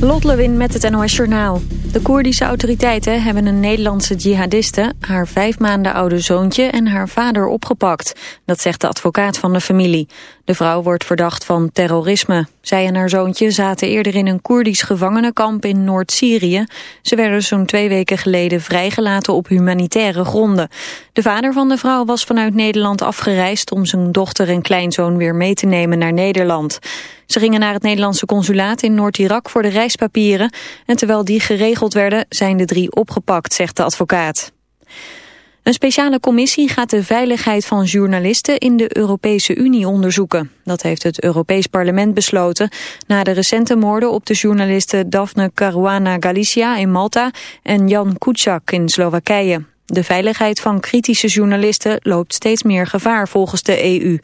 Lot Lewin met het NOS Journaal. De Koerdische autoriteiten hebben een Nederlandse jihadiste... haar vijf maanden oude zoontje en haar vader opgepakt. Dat zegt de advocaat van de familie. De vrouw wordt verdacht van terrorisme. Zij en haar zoontje zaten eerder in een Koerdisch gevangenenkamp in Noord-Syrië. Ze werden zo'n twee weken geleden vrijgelaten op humanitaire gronden. De vader van de vrouw was vanuit Nederland afgereisd... om zijn dochter en kleinzoon weer mee te nemen naar Nederland. Ze gingen naar het Nederlandse consulaat in Noord-Irak voor de reispapieren... en terwijl die geregeld werden zijn de drie opgepakt, zegt de advocaat. Een speciale commissie gaat de veiligheid van journalisten in de Europese Unie onderzoeken. Dat heeft het Europees Parlement besloten na de recente moorden op de journalisten Daphne Caruana Galicia in Malta en Jan Kuciak in Slowakije. De veiligheid van kritische journalisten loopt steeds meer gevaar volgens de EU.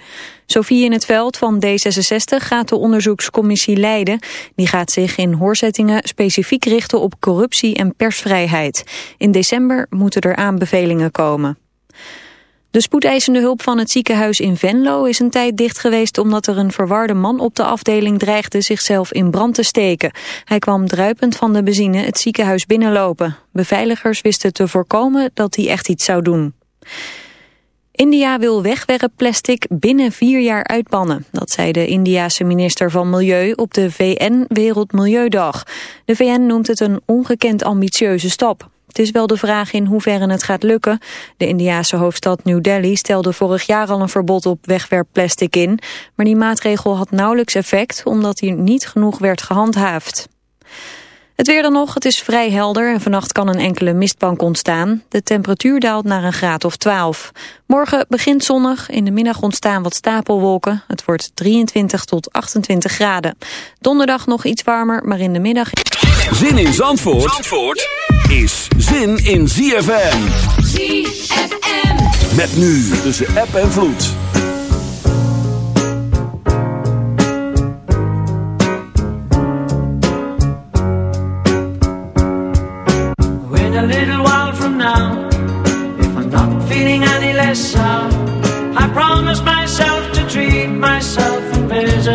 Sophie in het veld van D66 gaat de onderzoekscommissie leiden. Die gaat zich in hoorzettingen specifiek richten op corruptie en persvrijheid. In december moeten er aanbevelingen komen. De spoedeisende hulp van het ziekenhuis in Venlo is een tijd dicht geweest omdat er een verwarde man op de afdeling dreigde zichzelf in brand te steken. Hij kwam druipend van de benzine het ziekenhuis binnenlopen. Beveiligers wisten te voorkomen dat hij echt iets zou doen. India wil wegwerpplastic binnen vier jaar uitbannen. Dat zei de Indiase minister van Milieu op de VN Wereldmilieudag. De VN noemt het een ongekend ambitieuze stap. Het is wel de vraag in hoeverre het gaat lukken. De Indiase hoofdstad New Delhi stelde vorig jaar al een verbod op wegwerpplastic in. Maar die maatregel had nauwelijks effect omdat hier niet genoeg werd gehandhaafd. Het weer dan nog, het is vrij helder en vannacht kan een enkele mistbank ontstaan. De temperatuur daalt naar een graad of 12. Morgen begint zonnig, in de middag ontstaan wat stapelwolken. Het wordt 23 tot 28 graden. Donderdag nog iets warmer, maar in de middag... Zin in Zandvoort, Zandvoort is zin in ZFM. ZFM. Met nu tussen app en vloed.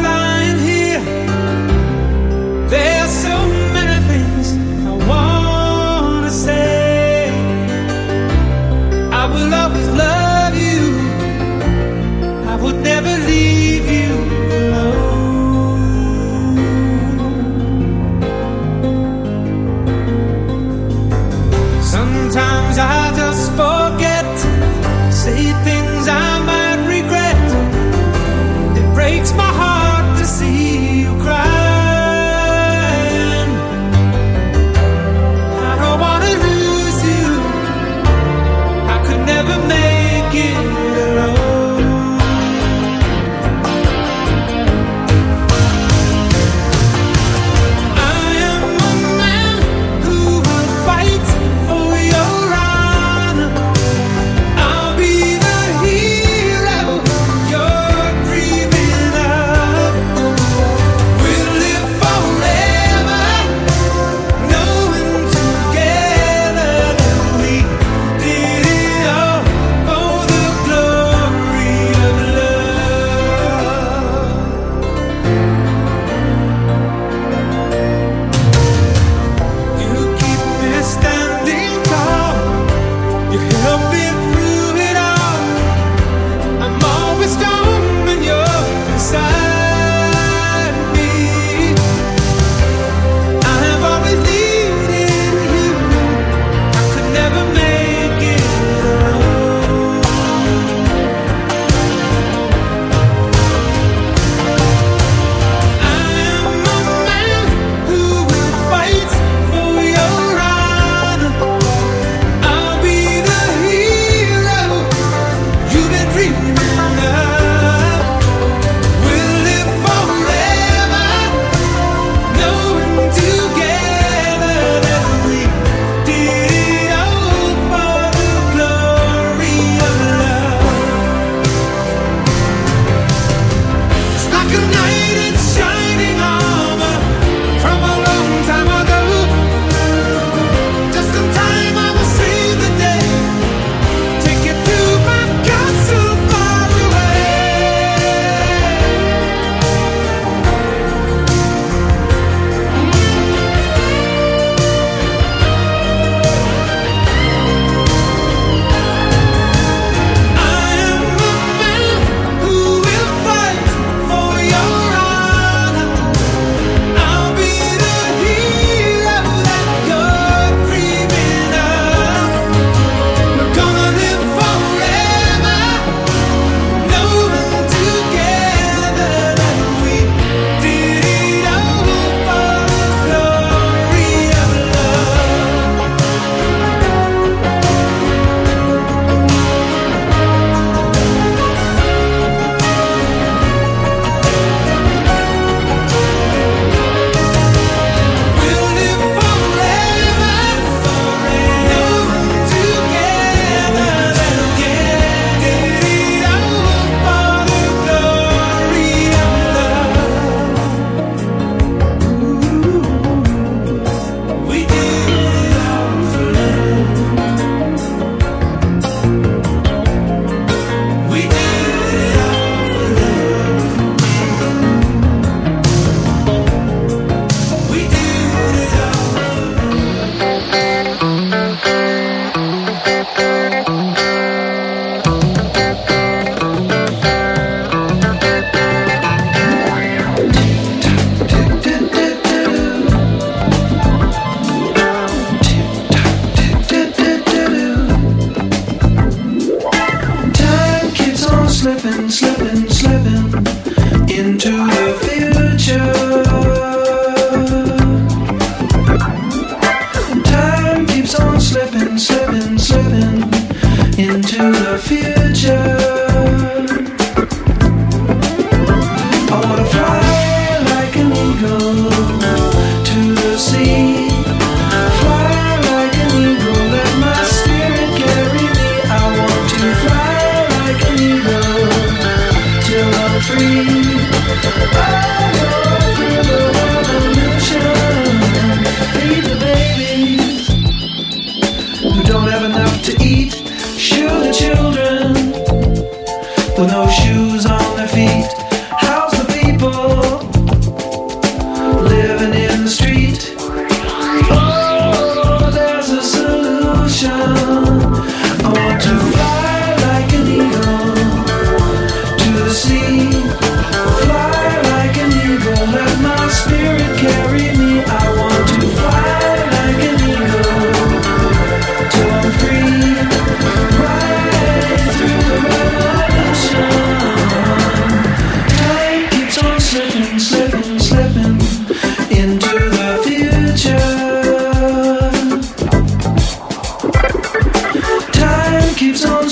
love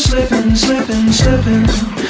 slipping, slipping, slipping.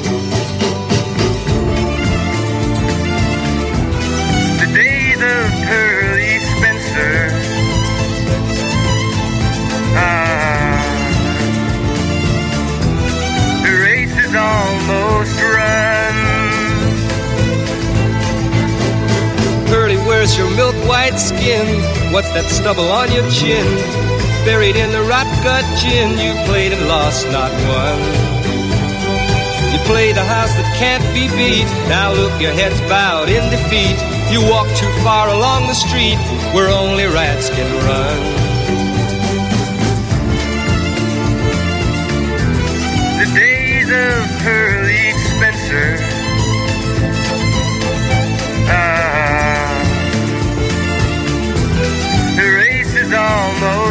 Pearly, where's your milk white skin? What's that stubble on your chin? Buried in the rot gut gin, you played and lost, not one. You played a house that can't be beat. Now look, your head's bowed in defeat. You walk too far along the street where only rats can run. Spencer. Ah, the race is almost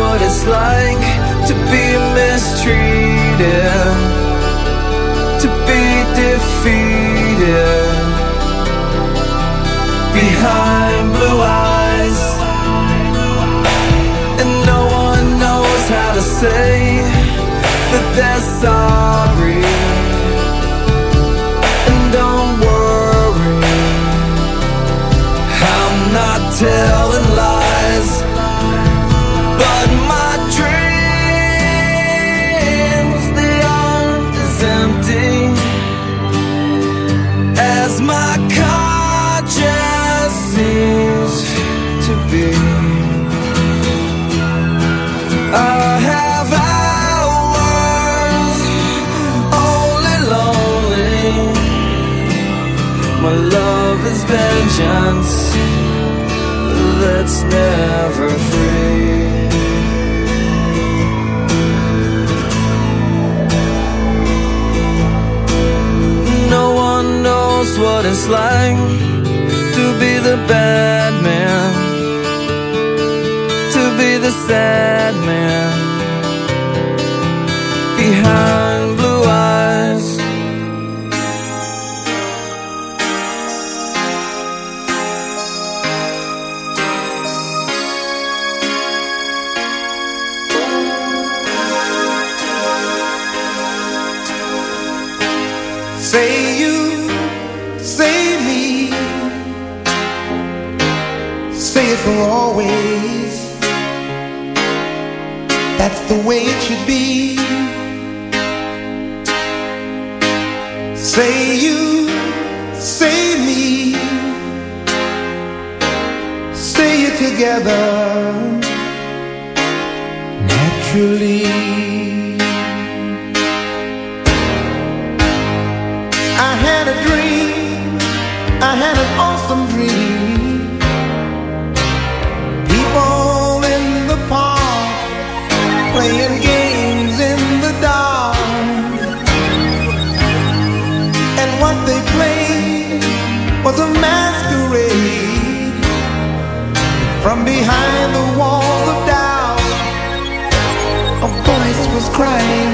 what it's like to be mistreated, to be defeated behind blue eyes. And no one knows how to say that they're My love is vengeance that's never free. No one knows what it's like to be the bad man, to be the sad man behind together naturally. From behind the walls of doubt, a voice was crying.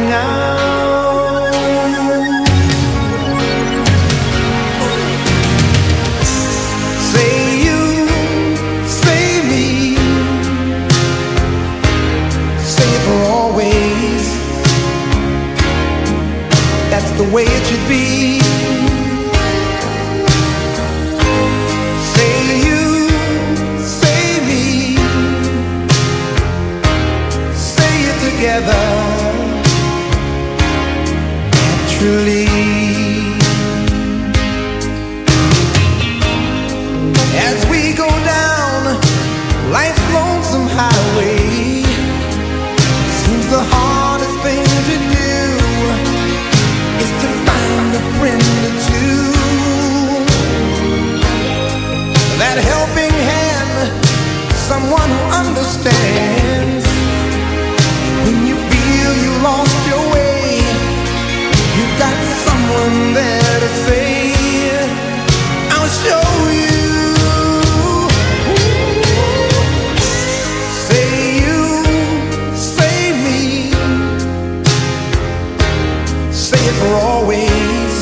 say it for always.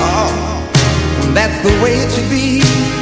Oh, that's the way it should be.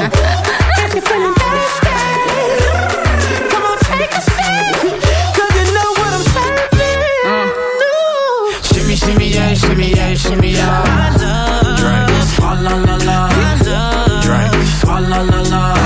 if you're feeling thirsty, come on take a sip, 'cause you know what I'm serving. No. Shimmy, shimmy, yeah, shimmy, yeah, shimmy, yeah. Drink, swalla la la. Drink, swalla la la. Swalla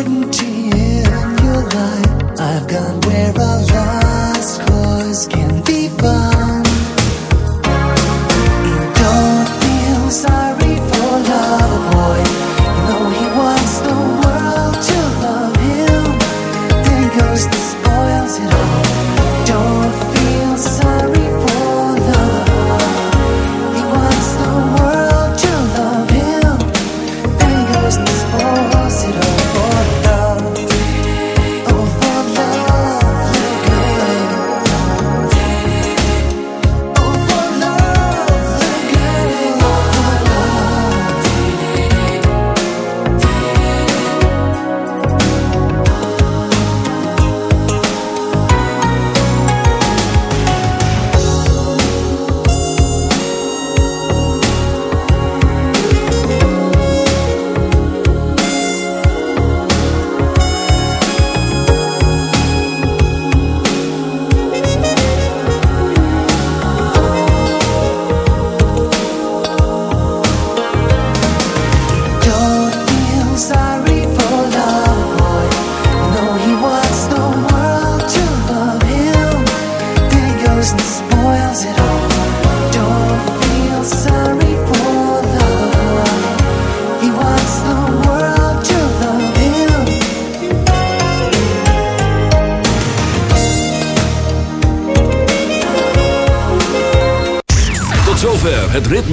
certainty in your life. I've gone where I